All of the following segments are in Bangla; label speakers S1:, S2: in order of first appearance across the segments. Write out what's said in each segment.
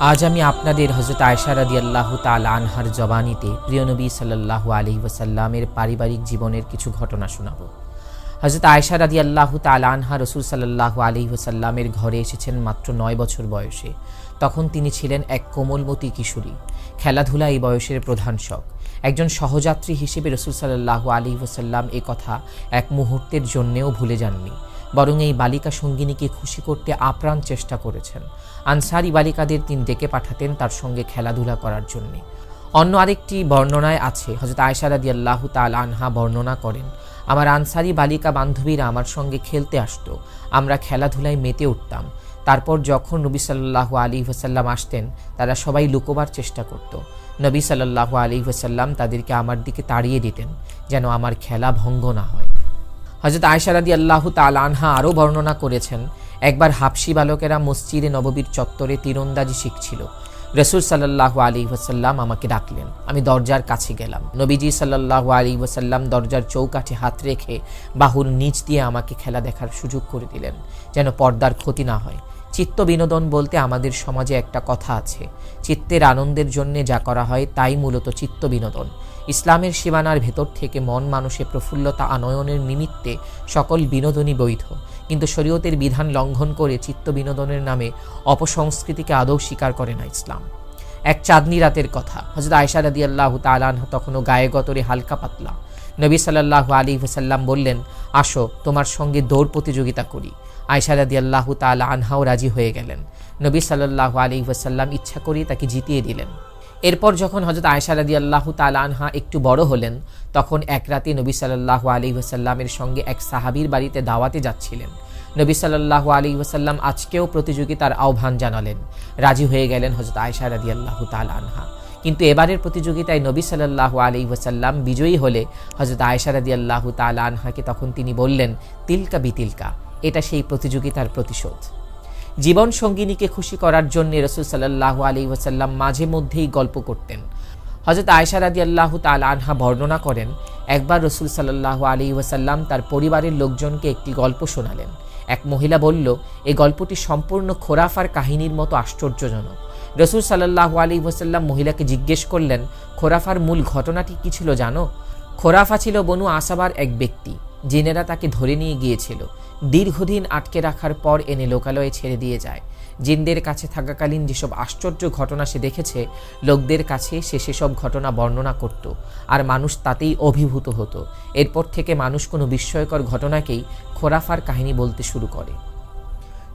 S1: আজ আমি আপনাদের হজরত আয়সা রাদি আল্লাহ তাল আনহার জবানিতে প্রিয়নবী সাল্লাহ আলী ওসাল্লামের পারিবারিক জীবনের কিছু ঘটনা শোনাব। হজরত আয়সা রাদি আল্লাহ তাল আনহা রসুল সাল্লাহ আলী ওসাল্লামের ঘরে এসেছেন মাত্র নয় বছর বয়সে। তখন তিনি ছিলেন এক কোমলমতী কিশোরী খেলাধুলা এই বয়সের প্রধান শখ। একজন সহযাত্রী হিসেবে রসুল সাল্লাহ আলী ওসাল্লাম এ কথা এক মুহূর্তের জন্যেও ভুলে যাননি। বরং এই বালিকা সঙ্গিনীকে খুশি করতে আপ্রাণ চেষ্টা করেছেন। আনসারি বালিকাদের তিনি ডেকে পাঠাতেন তার সঙ্গে খেলাধুলা করার জন্যে। অন্য আরেকটি বর্ণনায় আছে হজরত আয়সারাদি আল্লাহ তাল আনহা বর্ণনা করেন, আমার আনসারি বালিকা বান্ধবীরা আমার সঙ্গে খেলতে আসতো, আমরা খেলাধুলায় মেতে উঠতাম। তারপর যখন নবী সাল্লাহ আলী ওসাল্লাম আসতেন, তারা সবাই লুকোবার চেষ্টা করত। নবী সাল্লাহ আলী ওসাল্লাম তাদেরকে আমার দিকে তাড়িয়ে দিতেন, যেন আমার খেলা ভঙ্গ না হয়। হজরত আয়সারাদি আল্লাহ তাল আনহা আরও বর্ণনা করেছেন, একবার হাফসি বালকেরা মসজিদে নববীর চত্বরে তীরন্দাজি শিখছিল। রসুল সাল্লাহ আলী ওসাল্লাম আমাকে ডাকলেন। আমি দরজার কাছে গেলাম। নবীজি সাল্লাহ আলী ওসাল্লাম দরজার চৌকাঠে হাত রেখে বাহুর নিচ দিয়ে আমাকে খেলা দেখার সুযোগ করে দিলেন, যেন পর্দার ক্ষতি না হয়। চিত্ত বিনোদন বলতে আমাদের সমাজে একটা কথা আছে, চিত্তের আনন্দের জন্যে যা করা হয় তাই মূলত চিত্ত বিনোদন। ইসলামের সীমানার ভেতর থেকে মন মানুষে প্রফুল্লতা আনয়নের নিমিত্তে সকল বিনোদনই বৈধ। কিন্তু শরীয়তের বিধান লঙ্ঘন করে চিত্ত বিনোদনের নামে অপসংস্কৃতিকে আদৌ স্বীকার করে না ইসলাম। এক চাঁদনি রাতের কথা হজরত আয়সা রাদি আল্লাহ তালান তখনও গায়ে গতরে হালকা পাতলা। নবী সাল্লাহ আলী হুসাল্লাম বললেন, আসো, তোমার সঙ্গে দৌড় প্রতিযোগিতা করি। আয়সা রাদি আল্লাহ তালা আনহাও রাজি হয়ে গেলেন। নবী সাল্লাহ আলী হুসাল্লাম ইচ্ছা করি তাকে জিতিয়ে দিলেন। এরপর যখন হজরত আয়সা রাদি আল্লাহ আনহা একটু বড় হলেন, তখন এক রাতে নবী সাল্লাহ আলী ওসাল্লামের সঙ্গে এক সাহাবির বাড়িতে দাওয়াতে যাচ্ছিলেন। নবী সাল্লাহ আলী ওসাল্লাম আজকেও প্রতিযোগিতার আহ্বান জানালেন। রাজি হয়ে গেলেন হজরত আয়সা রাদি আল্লাহ আনহা। কিন্তু এবারের প্রতিযোগিতায় নবী সাল্লাহ আলী ওসাল্লাম বিজয়ী হলে হজরত আয়সা রাদি আল্লাহ আনহাকে তখন তিনি বললেন, তিলকা বিতিলকা। এটা সেই প্রতিযোগিতার প্রতিশোধ। জীবন সঙ্গিনীকে খুশি করার জন্য রসুল সাল্লাহ আলী ওসাল্লাম মাঝে মধ্যেই গল্প করতেন। হজরত আয়সা রাদি আল্লাহ তাল আনহা বর্ণনা করেন, একবার রসুল সাল্লাহ আলী ওসাল্লাম তার পরিবারের লোকজনকে একটি গল্প শোনালেন। এক মহিলা বলল এই গল্পটি সম্পূর্ণ খোরাফার কাহিনীর মতো আশ্চর্যজনক। রসুল সাল্লাহ আলী ওসাল্লাম মহিলাকে জিজ্ঞেস করলেন, খোরাফার মূল ঘটনাটি কি ছিল জানো? খোরাফা ছিল বনু আসাবার এক ব্যক্তি। জিনেরা তাকে ধরে নিয়ে গিয়েছিল। দীর্ঘদিন আটকে রাখার পর এনে লোকালয়ে ছেড়ে দিয়ে যায়। জিনদের কাছে থাকাকালীন যেসব আশ্চর্য ঘটনা সে দেখেছে, লোকদের কাছে সে সেসব ঘটনা বর্ণনা করত আর মানুষ তাতেই অভিভূত হতো। এরপর থেকে মানুষ কোনো বিস্ময়কর ঘটনাকেই খোরাফার কাহিনী বলতে শুরু করে।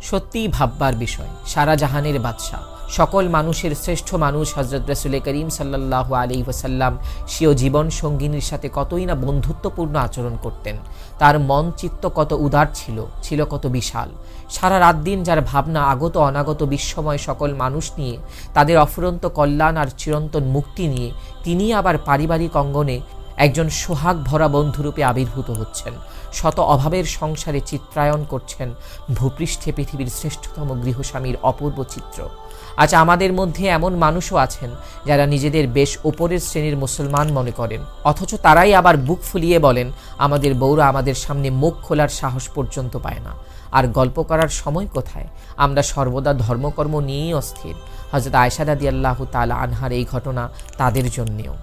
S1: সত্যিই ভাববার বিষয় সারা জাহানের বাদশাহ। সকল মানুষের শ্রেষ্ঠ মানুষ হজরত রসুল করিম সাল্লাহ আলী ওসাল্লাম সেও জীবন সঙ্গিনীর সাথে কতই না বন্ধুত্বপূর্ণ আচরণ করতেন। তার মন চিত্ত কত উদার ছিল ছিল কত বিশাল। সারা রাত দিন যার ভাবনা আগত অনাগত বিশ্বময় সকল মানুষ নিয়ে, তাদের অফুরন্ত কল্যাণ আর চিরন্তন মুক্তি নিয়ে তিনি আবার পারিবারিক অঙ্গনে একজন সোহাগ ভরা বন্ধুরূপে আবির্ভূত হচ্ছেন। শত অভাবের সংসারে চিত্রায়ন করছেন ভূপৃষ্ঠে পৃথিবীর শ্রেষ্ঠতম গৃহস্বামীর অপূর্ব চিত্র। আজ আমাদের মধ্যে এমন মানুষও আছেন যারা নিজেদের বেশ ওপরের শ্রেণির মুসলমান মনে করেন। অথচ তারাই আবার বুক ফুলিয়ে বলেন, আমাদের বউরা আমাদের সামনে মুখ খোলার সাহস পর্যন্ত পায় না। আর গল্প করার সময় কোথায়? আমরা সর্বদা ধর্মকর্ম নিয়েই অস্থির। হজরত আয়সাদাদি আল্লাহ তালা আনহার এই ঘটনা তাদের জন্যেও।